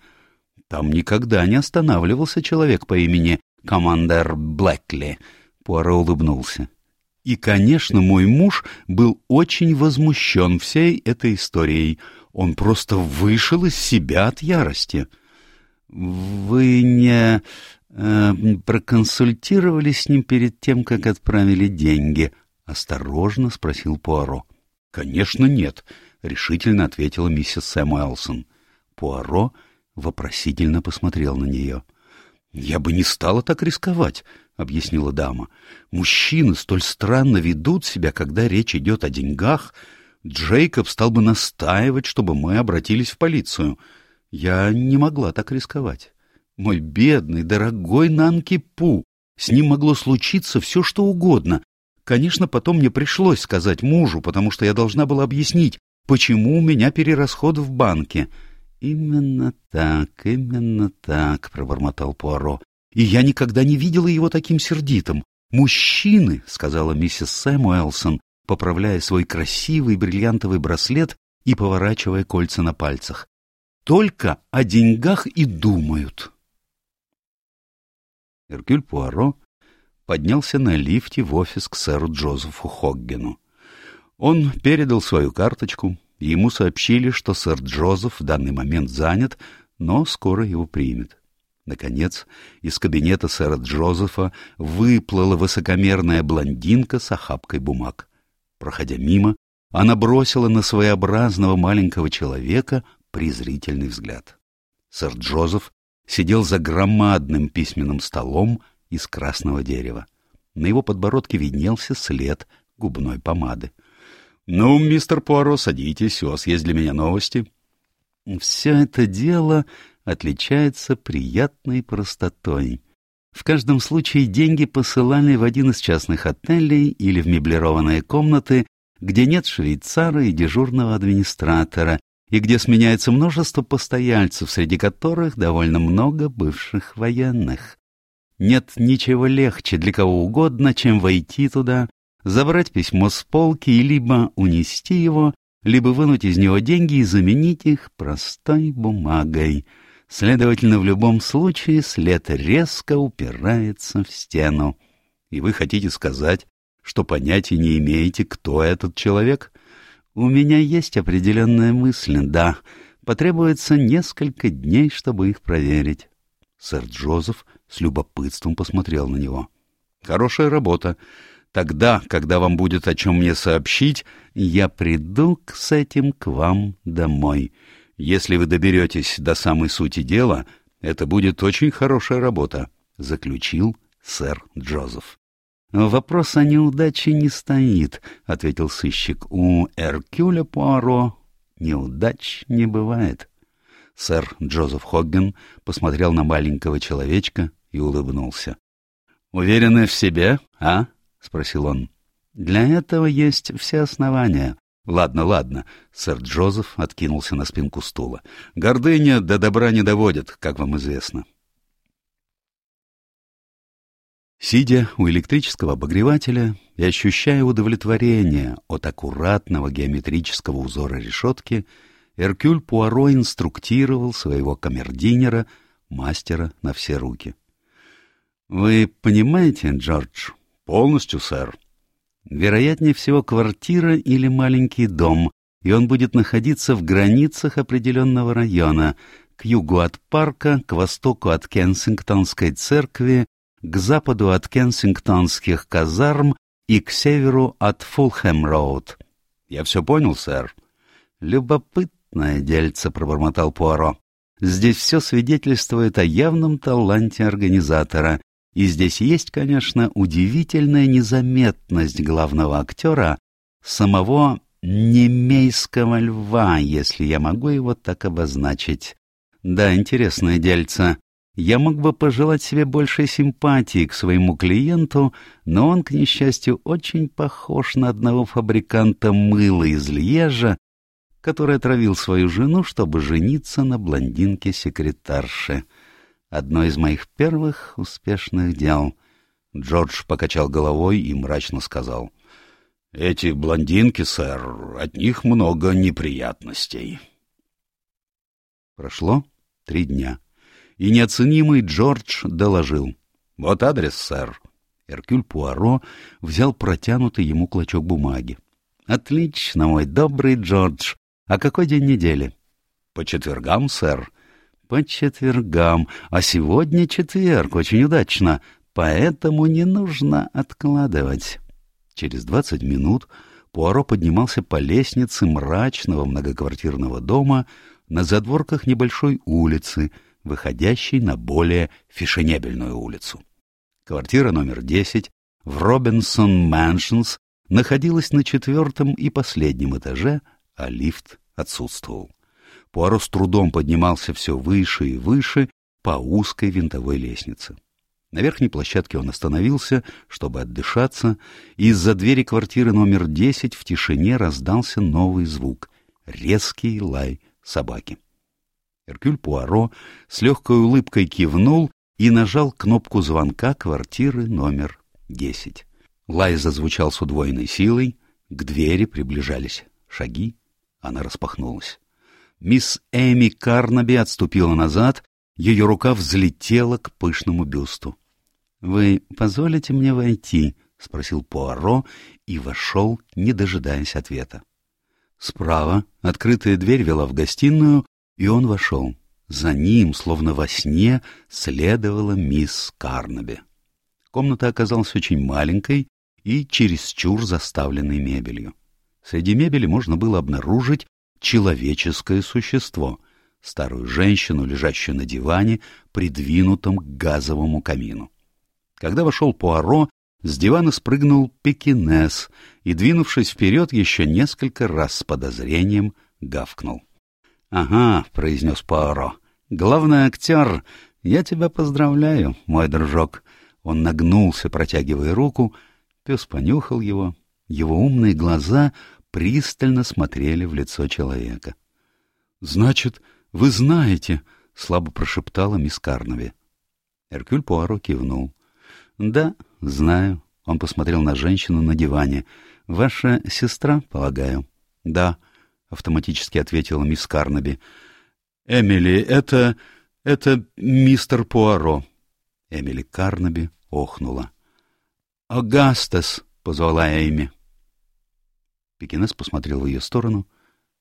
Там никогда не останавливался человек по имени командер Блэкли. Пуаро улыбнулся. И, конечно, мой муж был очень возмущен всей этой историей. Он просто вышел из себя от ярости. — Вы не... Э, проконсультировали с ним перед тем, как отправили деньги? — осторожно спросил Пуаро. — Конечно, нет, — решительно ответила миссис Сэмуэлсон. Пуаро вопросительно посмотрел на нее. — Я бы не стала так рисковать, — объяснила дама. — Мужчины столь странно ведут себя, когда речь идет о деньгах. Джейкоб стал бы настаивать, чтобы мы обратились в полицию. Я не могла так рисковать. Мой бедный, дорогой Нанки-Пу! С ним могло случиться все, что угодно. Конечно, потом мне пришлось сказать мужу, потому что я должна была объяснить, почему у меня перерасход в банке. — Именно так, именно так, — пробормотал Пуаро. — И я никогда не видела его таким сердитым. «Мужчины», — сказала миссис Сэмуэлсон, поправляя свой красивый бриллиантовый браслет и поворачивая кольца на пальцах, — «только о деньгах и думают». Эркюль Пуаро поднялся на лифте в офис к сэру Джозефу Хоггену. Он передал свою карточку, и ему сообщили, что сэр Джозеф в данный момент занят, но скоро его примет. Наконец, из кабинета сэра Джозефа выплыла высокомерная блондинка с охапкой бумаг. Проходя мимо, она бросила на своеобразного маленького человека презрительный взгляд. Сэр Джозеф сидел за громадным письменным столом из красного дерева. На его подбородке виднелся след губной помады. — Ну, мистер Пуаро, садитесь, у вас есть для меня новости. — Все это дело отличается приятной простотой. В каждом случае деньги посылали в один из частных отелей или в меблированные комнаты, где нет швейцара и дежурного администратора, и где сменяется множество постояльцев, среди которых довольно много бывших военных. Нет ничего легче для кого угодно, чем войти туда, забрать письмо с полки и либо унести его, либо вынуть из него деньги и заменить их простой бумагой. Следовательно, в любом случае след резко упирается в стену. И вы хотите сказать, что понятия не имеете, кто этот человек? У меня есть определенная мысль, да. Потребуется несколько дней, чтобы их проверить. Сэр Джозеф с любопытством посмотрел на него. Хорошая работа. Тогда, когда вам будет о чем мне сообщить, я приду с этим к вам домой. Если вы доберетесь до самой сути дела, это будет очень хорошая работа, — заключил сэр Джозеф. «Вопрос о неудаче не стоит», — ответил сыщик. «У Эркюля Пуаро неудач не бывает». Сэр Джозеф Хогген посмотрел на маленького человечка и улыбнулся. «Уверены в себе, а?» — спросил он. «Для этого есть все основания», Ладно, ладно, сэр Джозеф откинулся на спинку стула. Гордыня до добра не доводит, как вам известно. Сидя у электрического обогревателя и ощущая удовлетворение от аккуратного геометрического узора решетки, Эркюль Пуаро инструктировал своего камердинера, мастера на все руки. — Вы понимаете, Джордж? — Полностью, сэр. Вероятнее всего, квартира или маленький дом, и он будет находиться в границах определенного района, к югу от парка, к востоку от Кенсингтонской церкви, к западу от Кенсингтонских казарм и к северу от Фулхэм-роуд. — Я все понял, сэр. — Любопытное дельце, — пробормотал Пуаро. — Здесь все свидетельствует о явном таланте организатора, и здесь есть, конечно, удивительная незаметность главного актера, самого немейского льва, если я могу его так обозначить. Да, интересное дельце. Я мог бы пожелать себе большей симпатии к своему клиенту, но он, к несчастью, очень похож на одного фабриканта мыла из Льежа, который отравил свою жену, чтобы жениться на блондинке-секретарше одно из моих первых успешных дел. Джордж покачал головой и мрачно сказал. — Эти блондинки, сэр, от них много неприятностей. Прошло три дня, и неоценимый Джордж доложил. — Вот адрес, сэр. Эркюль Пуаро взял протянутый ему клочок бумаги. — Отлично, мой добрый Джордж. А какой день недели? — По четвергам, сэр по четвергам, а сегодня четверг, очень удачно, поэтому не нужно откладывать. Через двадцать минут Пуаро поднимался по лестнице мрачного многоквартирного дома на задворках небольшой улицы, выходящей на более фешенебельную улицу. Квартира номер десять в Робинсон Мэншнс находилась на четвертом и последнем этаже, а лифт отсутствовал. Пуаро с трудом поднимался все выше и выше по узкой винтовой лестнице. На верхней площадке он остановился, чтобы отдышаться, и из-за двери квартиры номер десять в тишине раздался новый звук — резкий лай собаки. Эркюль Пуаро с легкой улыбкой кивнул и нажал кнопку звонка квартиры номер десять. Лай зазвучал с удвоенной силой, к двери приближались шаги, она распахнулась. Мисс Эми Карнаби отступила назад, ее рука взлетела к пышному бюсту. — Вы позволите мне войти? — спросил Пуаро и вошел, не дожидаясь ответа. Справа открытая дверь вела в гостиную, и он вошел. За ним, словно во сне, следовала мисс Карнаби. Комната оказалась очень маленькой и чересчур заставленной мебелью. Среди мебели можно было обнаружить человеческое существо, старую женщину, лежащую на диване, придвинутом к газовому камину. Когда вошел Пуаро, с дивана спрыгнул пекинес и, двинувшись вперед, еще несколько раз с подозрением гавкнул. — Ага, — произнес Пуаро, — главный актер, я тебя поздравляю, мой дружок. Он нагнулся, протягивая руку, пес понюхал его, его умные глаза пристально смотрели в лицо человека. — Значит, вы знаете, — слабо прошептала мисс Карнови. Эркюль Пуаро кивнул. — Да, знаю. Он посмотрел на женщину на диване. — Ваша сестра, полагаю? — Да, — автоматически ответила мисс Карноби. — Эмили, это... это мистер Пуаро. Эмили Карноби охнула. — Агастас, — позвала Эми. Пекинес посмотрел в ее сторону,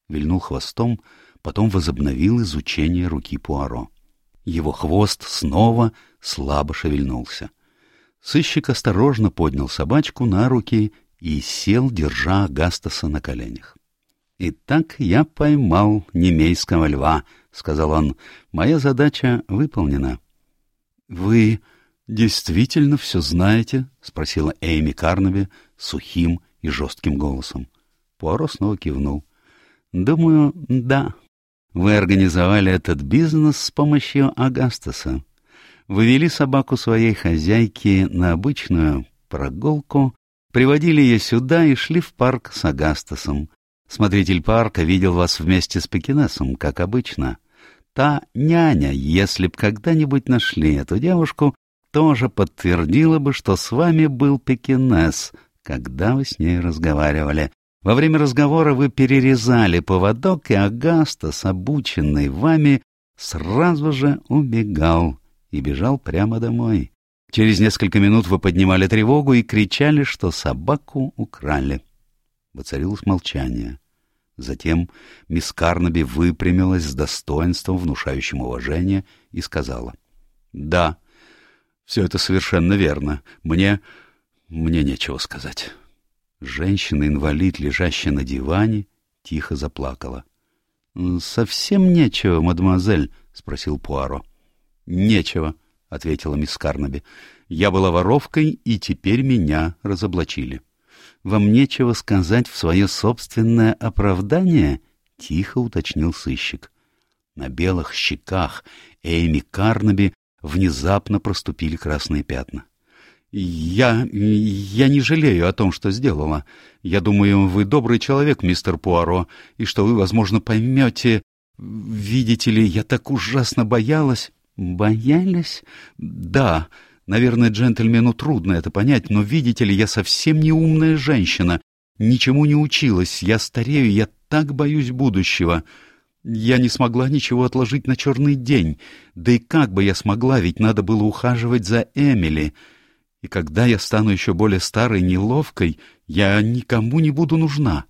вильнул хвостом, потом возобновил изучение руки Пуаро. Его хвост снова слабо шевельнулся. Сыщик осторожно поднял собачку на руки и сел, держа Гастаса на коленях. — Итак, я поймал немейского льва, — сказал он. — Моя задача выполнена. — Вы действительно все знаете? — спросила Эйми Карнаби сухим и жестким голосом. Пуаро снова кивнул. «Думаю, да. Вы организовали этот бизнес с помощью Агастаса. Вы вели собаку своей хозяйки на обычную прогулку, приводили ее сюда и шли в парк с Агастасом. Смотритель парка видел вас вместе с Пекинесом, как обычно. Та няня, если б когда-нибудь нашли эту девушку, тоже подтвердила бы, что с вами был Пекинес, когда вы с ней разговаривали. Во время разговора вы перерезали поводок, и Агастас, обученный вами, сразу же убегал и бежал прямо домой. Через несколько минут вы поднимали тревогу и кричали, что собаку украли. Воцарилось молчание. Затем мисс Карнаби выпрямилась с достоинством, внушающим уважение, и сказала. — Да, все это совершенно верно. Мне... мне нечего сказать. Женщина-инвалид, лежащая на диване, тихо заплакала. — Совсем нечего, мадемуазель? — спросил Пуаро. — Нечего, — ответила мисс Карнаби. — Я была воровкой, и теперь меня разоблачили. — Вам нечего сказать в свое собственное оправдание? — тихо уточнил сыщик. На белых щеках Эйми Карнаби внезапно проступили красные пятна. «Я... я не жалею о том, что сделала. Я думаю, вы добрый человек, мистер Пуаро, и что вы, возможно, поймете... Видите ли, я так ужасно боялась...» «Боялись?» «Да. Наверное, джентльмену трудно это понять, но, видите ли, я совсем не умная женщина. Ничему не училась. Я старею, я так боюсь будущего. Я не смогла ничего отложить на черный день. Да и как бы я смогла, ведь надо было ухаживать за Эмили». И когда я стану еще более старой, неловкой, я никому не буду нужна.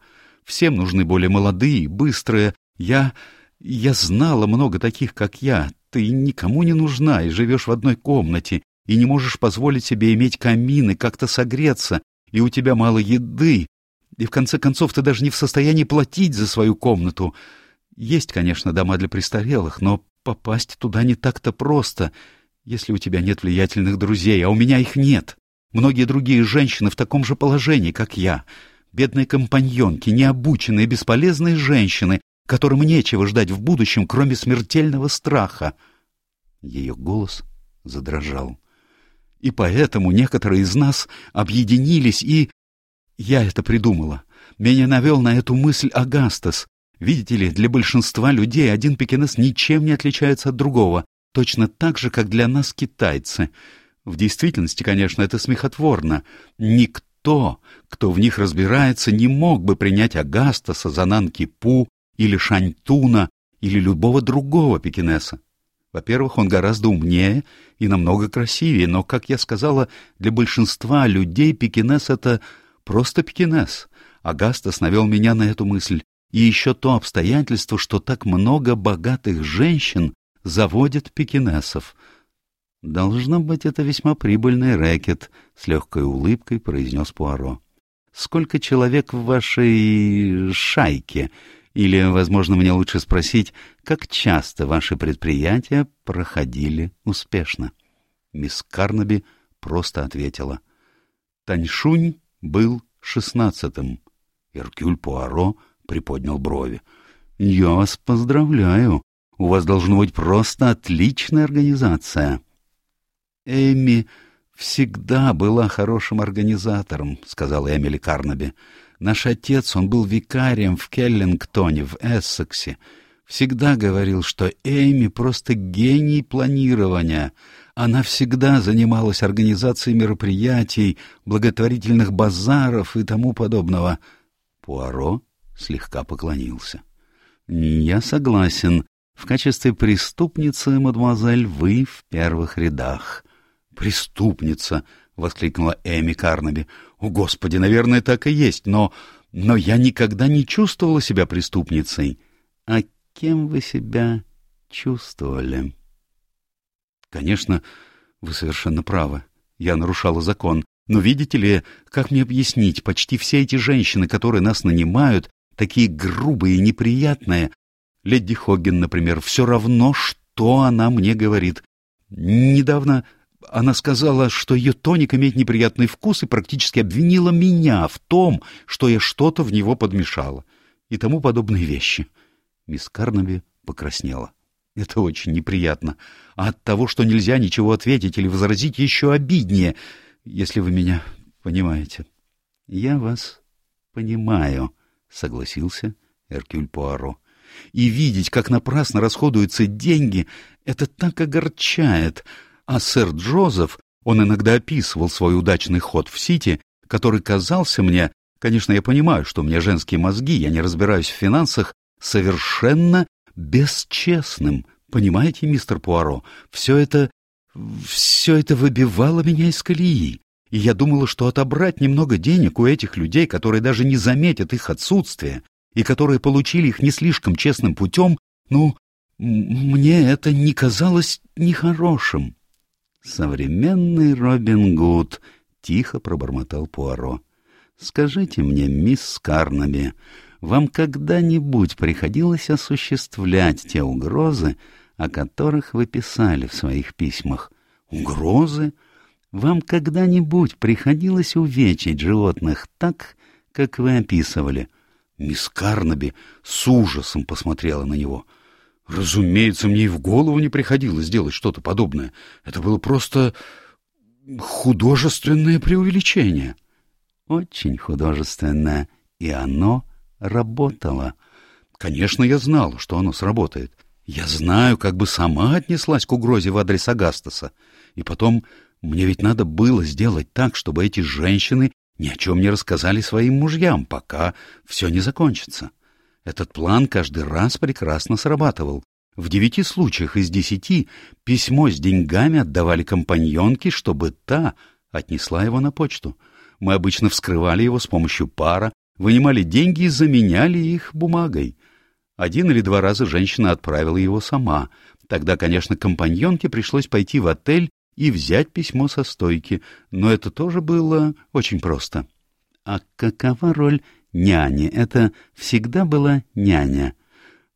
Всем нужны более молодые, быстрые. Я... я знала много таких, как я. Ты никому не нужна и живешь в одной комнате, и не можешь позволить себе иметь камин и как-то согреться, и у тебя мало еды, и в конце концов ты даже не в состоянии платить за свою комнату. Есть, конечно, дома для престарелых, но попасть туда не так-то просто — если у тебя нет влиятельных друзей, а у меня их нет. Многие другие женщины в таком же положении, как я. Бедные компаньонки, необученные, бесполезные женщины, которым нечего ждать в будущем, кроме смертельного страха. Ее голос задрожал. И поэтому некоторые из нас объединились и... Я это придумала. Меня навел на эту мысль Агастас. Видите ли, для большинства людей один пекинес ничем не отличается от другого точно так же, как для нас китайцы. В действительности, конечно, это смехотворно. Никто, кто в них разбирается, не мог бы принять Агастаса за Нанкипу или Шаньтуна или любого другого пекинеса. Во-первых, он гораздо умнее и намного красивее, но, как я сказала, для большинства людей пекинес — это просто пекинес. Агастас навел меня на эту мысль. И еще то обстоятельство, что так много богатых женщин заводит пекинесов. «Должно быть, это весьма прибыльный рэкет», — с легкой улыбкой произнес Пуаро. «Сколько человек в вашей шайке? Или, возможно, мне лучше спросить, как часто ваши предприятия проходили успешно?» Мисс Карнаби просто ответила. «Таньшунь был шестнадцатым». Эркюль Пуаро приподнял брови. «Я вас поздравляю. У вас должна быть просто отличная организация. Эми всегда была хорошим организатором, сказала Эмили Карнаби. Наш отец, он был викарием в Келлингтоне, в Эссексе. Всегда говорил, что Эми просто гений планирования. Она всегда занималась организацией мероприятий, благотворительных базаров и тому подобного. Пуаро слегка поклонился. — Я согласен. В качестве преступницы, мадемуазель, вы в первых рядах. — Преступница! — воскликнула Эми Карнаби. — О, Господи, наверное, так и есть, но... но я никогда не чувствовала себя преступницей. А кем вы себя чувствовали? — Конечно, вы совершенно правы. Я нарушала закон. Но видите ли, как мне объяснить, почти все эти женщины, которые нас нанимают, такие грубые и неприятные, Леди Хоггин, например, все равно, что она мне говорит. Недавно она сказала, что ее тоник имеет неприятный вкус и практически обвинила меня в том, что я что-то в него подмешала. И тому подобные вещи. Мисс Карнаби покраснела. Это очень неприятно. А от того, что нельзя ничего ответить или возразить, еще обиднее, если вы меня понимаете. — Я вас понимаю, — согласился Эркюль Пуаро. «И видеть, как напрасно расходуются деньги, это так огорчает. А сэр Джозеф, он иногда описывал свой удачный ход в Сити, который казался мне, конечно, я понимаю, что у меня женские мозги, я не разбираюсь в финансах, совершенно бесчестным. Понимаете, мистер Пуаро, все это... все это выбивало меня из колеи. И я думала, что отобрать немного денег у этих людей, которые даже не заметят их отсутствие, и которые получили их не слишком честным путем, ну, мне это не казалось нехорошим. Современный Робин Гуд, — тихо пробормотал Пуаро. — Скажите мне, мисс Карнаби, вам когда-нибудь приходилось осуществлять те угрозы, о которых вы писали в своих письмах? Угрозы? Вам когда-нибудь приходилось увечить животных так, как вы описывали? Мисс Карнаби с ужасом посмотрела на него. Разумеется, мне и в голову не приходилось делать что-то подобное. Это было просто художественное преувеличение. Очень художественное, и оно работало. Конечно, я знал, что оно сработает. Я знаю, как бы сама отнеслась к угрозе в адрес Агастаса. И потом, мне ведь надо было сделать так, чтобы эти женщины ни о чем не рассказали своим мужьям, пока все не закончится. Этот план каждый раз прекрасно срабатывал. В девяти случаях из десяти письмо с деньгами отдавали компаньонке, чтобы та отнесла его на почту. Мы обычно вскрывали его с помощью пара, вынимали деньги и заменяли их бумагой. Один или два раза женщина отправила его сама. Тогда, конечно, компаньонке пришлось пойти в отель и взять письмо со стойки, но это тоже было очень просто. А какова роль няни? Это всегда была няня.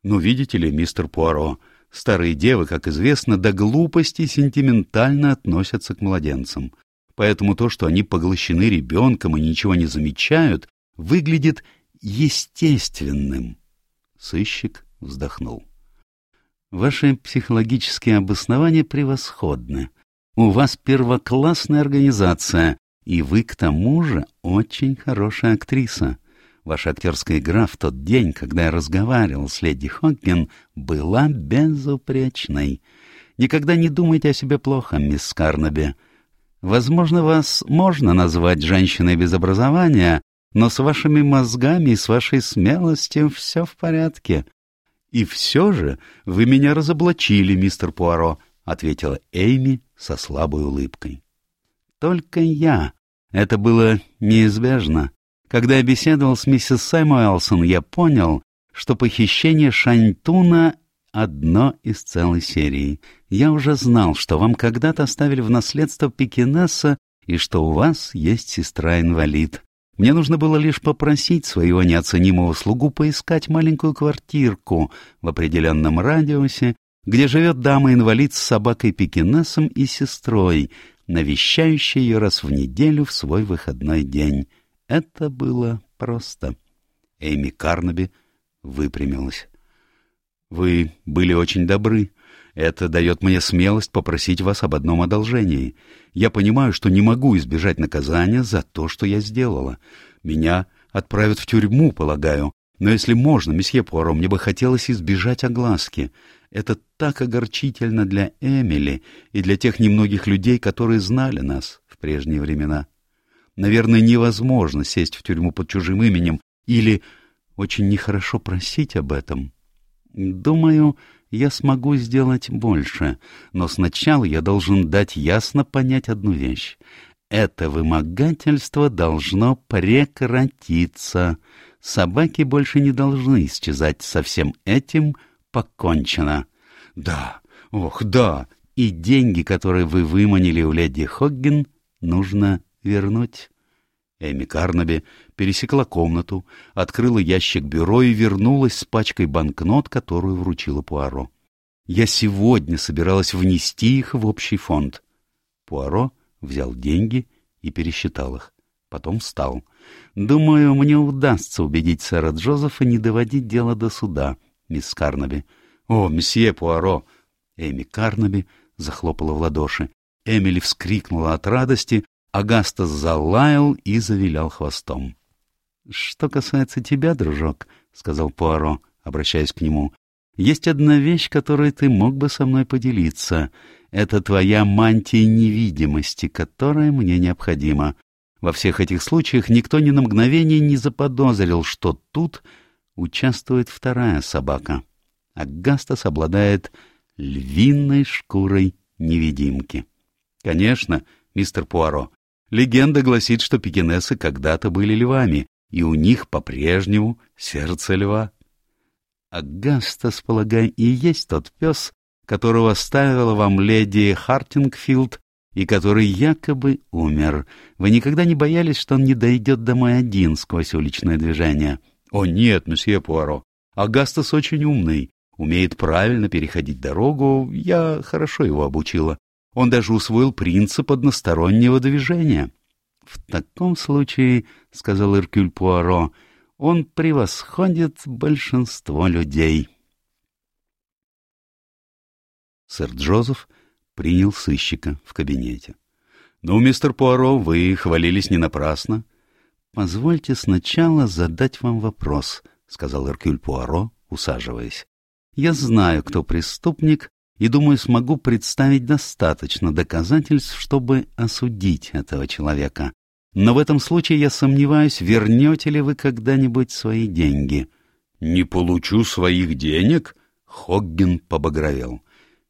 Ну, видите ли, мистер Пуаро, старые девы, как известно, до глупости сентиментально относятся к младенцам. Поэтому то, что они поглощены ребенком и ничего не замечают, выглядит естественным. Сыщик вздохнул. Ваши психологические обоснования превосходны. У вас первоклассная организация, и вы, к тому же, очень хорошая актриса. Ваша актерская игра в тот день, когда я разговаривал с леди Хоккин, была безупречной. Никогда не думайте о себе плохо, мисс Карнаби. Возможно, вас можно назвать женщиной без образования, но с вашими мозгами и с вашей смелостью все в порядке. И все же вы меня разоблачили, мистер Пуаро, — ответила Эйми, со слабой улыбкой. Только я. Это было неизбежно. Когда я беседовал с миссис Сэмуэлсон, я понял, что похищение Шаньтуна — одно из целой серии. Я уже знал, что вам когда-то оставили в наследство пекинеса и что у вас есть сестра-инвалид. Мне нужно было лишь попросить своего неоценимого слугу поискать маленькую квартирку в определенном радиусе где живет дама-инвалид с собакой-пекинесом и сестрой, навещающая ее раз в неделю в свой выходной день. Это было просто. Эми Карнаби выпрямилась. «Вы были очень добры. Это дает мне смелость попросить вас об одном одолжении. Я понимаю, что не могу избежать наказания за то, что я сделала. Меня отправят в тюрьму, полагаю. Но если можно, месье Пуаро, мне бы хотелось избежать огласки. Это так огорчительно для Эмили и для тех немногих людей, которые знали нас в прежние времена. Наверное, невозможно сесть в тюрьму под чужим именем или очень нехорошо просить об этом. Думаю, я смогу сделать больше, но сначала я должен дать ясно понять одну вещь. Это вымогательство должно прекратиться. Собаки больше не должны исчезать со всем этим — покончено. Да, ох, да, и деньги, которые вы выманили у леди Хоггин, нужно вернуть. Эми Карнаби пересекла комнату, открыла ящик бюро и вернулась с пачкой банкнот, которую вручила Пуаро. Я сегодня собиралась внести их в общий фонд. Пуаро взял деньги и пересчитал их. Потом встал. «Думаю, мне удастся убедить сэра Джозефа не доводить дело до суда», мисс Карнаби. «О, месье Пуаро!» Эми Карнаби захлопала в ладоши. Эмили вскрикнула от радости, Агастас залаял и завилял хвостом. Что касается тебя, дружок, — сказал Пуаро, обращаясь к нему, — есть одна вещь, которой ты мог бы со мной поделиться. Это твоя мантия невидимости, которая мне необходима. Во всех этих случаях никто ни на мгновение не заподозрил, что тут участвует вторая собака. Агастас обладает львиной шкурой невидимки. Конечно, мистер Пуаро, легенда гласит, что пекинесы когда-то были львами, и у них по-прежнему сердце льва. Агастас, полагай, и есть тот пес, которого оставила вам леди Хартингфилд и который якобы умер. Вы никогда не боялись, что он не дойдет домой один сквозь уличное движение? — О, нет, месье Пуаро. Агастас очень умный, умеет правильно переходить дорогу, я хорошо его обучила. Он даже усвоил принцип одностороннего движения. — В таком случае, — сказал Иркюль Пуаро, — он превосходит большинство людей. Сэр Джозеф принял сыщика в кабинете. — Ну, мистер Пуаро, вы хвалились не напрасно. — Позвольте сначала задать вам вопрос, — сказал Эркюль Пуаро, усаживаясь. Я знаю, кто преступник, и, думаю, смогу представить достаточно доказательств, чтобы осудить этого человека. Но в этом случае я сомневаюсь, вернете ли вы когда-нибудь свои деньги. — Не получу своих денег? — Хогген побагровел.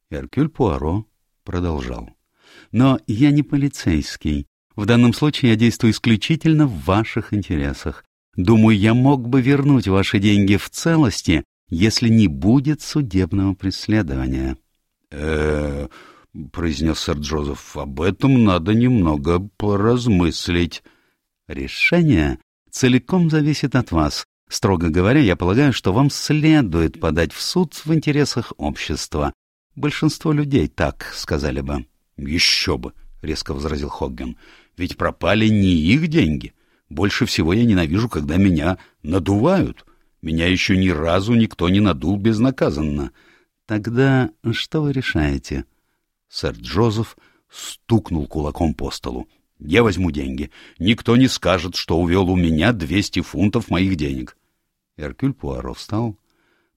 Эркюль Пуаро продолжал. — Но я не полицейский. В данном случае я действую исключительно в ваших интересах. Думаю, я мог бы вернуть ваши деньги в целости, если не будет судебного преследования. э произнес сэр Джозеф, — об этом надо немного поразмыслить. Решение целиком зависит от вас. Строго говоря, я полагаю, что вам следует подать в суд в интересах общества. Большинство людей так сказали бы. — Еще бы, — резко возразил Хогген, — ведь пропали не их деньги. Больше всего я ненавижу, когда меня надувают. Меня еще ни разу никто не надул безнаказанно. Тогда что вы решаете? Сэр Джозеф стукнул кулаком по столу. Я возьму деньги. Никто не скажет, что увел у меня двести фунтов моих денег. Эркюль Пуаро встал,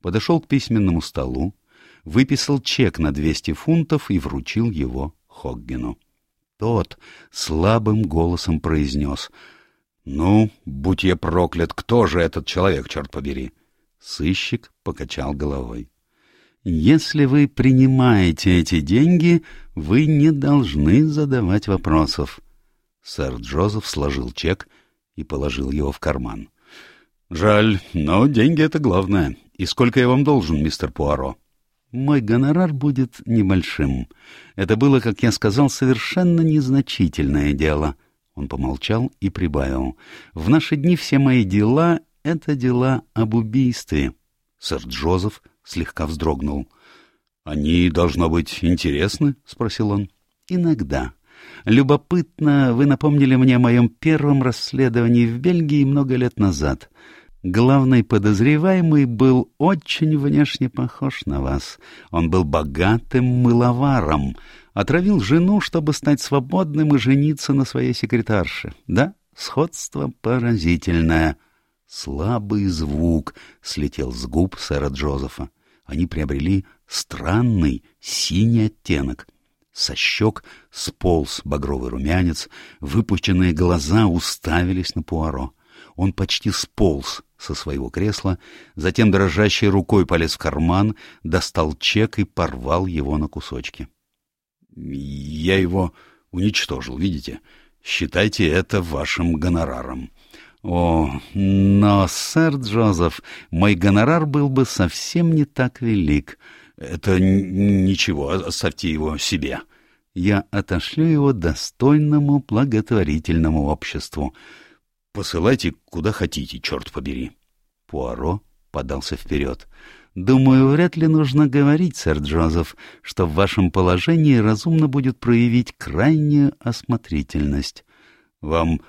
подошел к письменному столу, выписал чек на двести фунтов и вручил его Хоггену. Тот слабым голосом произнес — «Ну, будь я проклят, кто же этот человек, черт побери?» Сыщик покачал головой. «Если вы принимаете эти деньги, вы не должны задавать вопросов». Сэр Джозеф сложил чек и положил его в карман. «Жаль, но деньги — это главное. И сколько я вам должен, мистер Пуаро?» «Мой гонорар будет небольшим. Это было, как я сказал, совершенно незначительное дело». Он помолчал и прибавил. «В наши дни все мои дела — это дела об убийстве». Сэр Джозеф слегка вздрогнул. «Они, должно быть, интересны?» — спросил он. «Иногда. Любопытно, вы напомнили мне о моем первом расследовании в Бельгии много лет назад. Главный подозреваемый был очень внешне похож на вас. Он был богатым мыловаром, отравил жену, чтобы стать свободным и жениться на своей секретарше. Да, сходство поразительное. Слабый звук слетел с губ сэра Джозефа. Они приобрели странный синий оттенок. Со щек сполз багровый румянец, выпущенные глаза уставились на Пуаро. Он почти сполз со своего кресла, затем дрожащей рукой полез в карман, достал чек и порвал его на кусочки. Я его уничтожил, видите? Считайте это вашим гонораром. О, но, сэр Джозеф, мой гонорар был бы совсем не так велик. Это ничего, оставьте его себе. Я отошлю его достойному благотворительному обществу. Посылайте куда хотите, черт побери. Пуаро подался вперед. Думаю, вряд ли нужно говорить, сэр Джозеф, что в вашем положении разумно будет проявить крайнюю осмотрительность. — Вам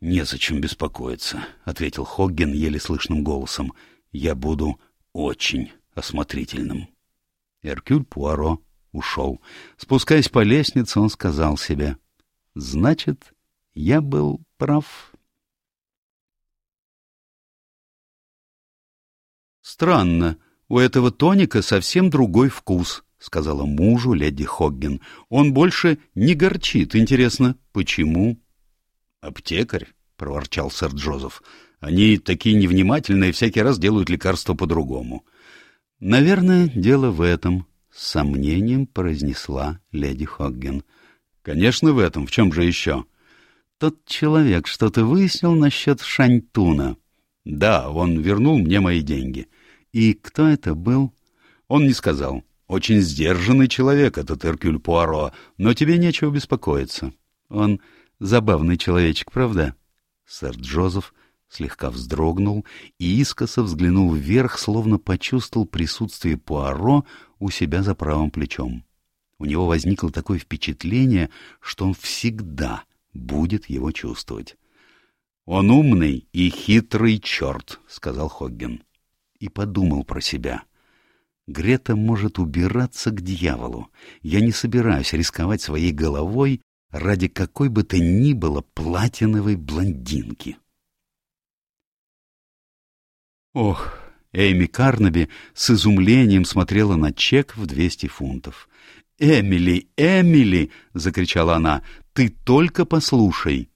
незачем беспокоиться, — ответил Хогген еле слышным голосом. — Я буду очень осмотрительным. Эркюль Пуаро ушел. Спускаясь по лестнице, он сказал себе, — Значит, я был прав. Странно, у этого тоника совсем другой вкус, — сказала мужу леди Хогген. Он больше не горчит. Интересно, почему? — Аптекарь, — проворчал сэр Джозеф. — Они такие невнимательные, всякий раз делают лекарства по-другому. — Наверное, дело в этом, — с сомнением произнесла леди Хогген. — Конечно, в этом. В чем же еще? — Тот человек что-то выяснил насчет Шаньтуна. — Да, он вернул мне мои деньги. — И кто это был? — Он не сказал. — очень сдержанный человек этот Эркюль Пуаро, но тебе нечего беспокоиться. Он забавный человечек, правда? Сэр Джозеф слегка вздрогнул и искоса взглянул вверх, словно почувствовал присутствие Пуаро у себя за правым плечом. У него возникло такое впечатление, что он всегда будет его чувствовать. «Он умный и хитрый черт», — сказал Хогген. И подумал про себя — Грета может убираться к дьяволу. Я не собираюсь рисковать своей головой ради какой бы то ни было платиновой блондинки. Ох, Эми Карнаби с изумлением смотрела на чек в двести фунтов. «Эмили, Эмили!» — закричала она. «Ты только послушай!»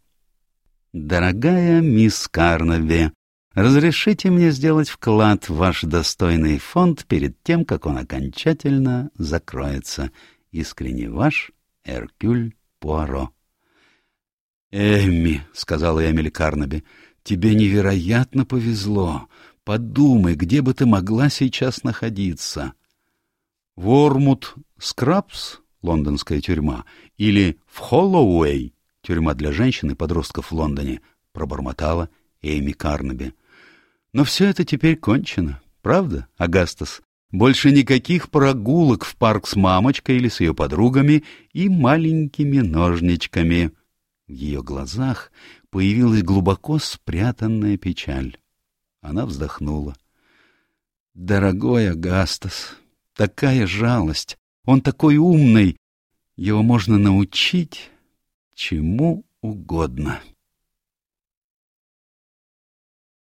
«Дорогая мисс Карнаби!» Разрешите мне сделать вклад в ваш достойный фонд перед тем, как он окончательно закроется. Искренне ваш Эркюль Пуаро. «Эмми», — сказала Эмили Карнаби, — «тебе невероятно повезло. Подумай, где бы ты могла сейчас находиться?» «Вормут Скрабс, лондонская тюрьма, или в Холлоуэй, тюрьма для женщин и подростков в Лондоне», — пробормотала Эми Карнаби. Но все это теперь кончено, правда, Агастас? Больше никаких прогулок в парк с мамочкой или с ее подругами и маленькими ножничками. В ее глазах появилась глубоко спрятанная печаль. Она вздохнула. «Дорогой Агастас, такая жалость! Он такой умный! Его можно научить чему угодно».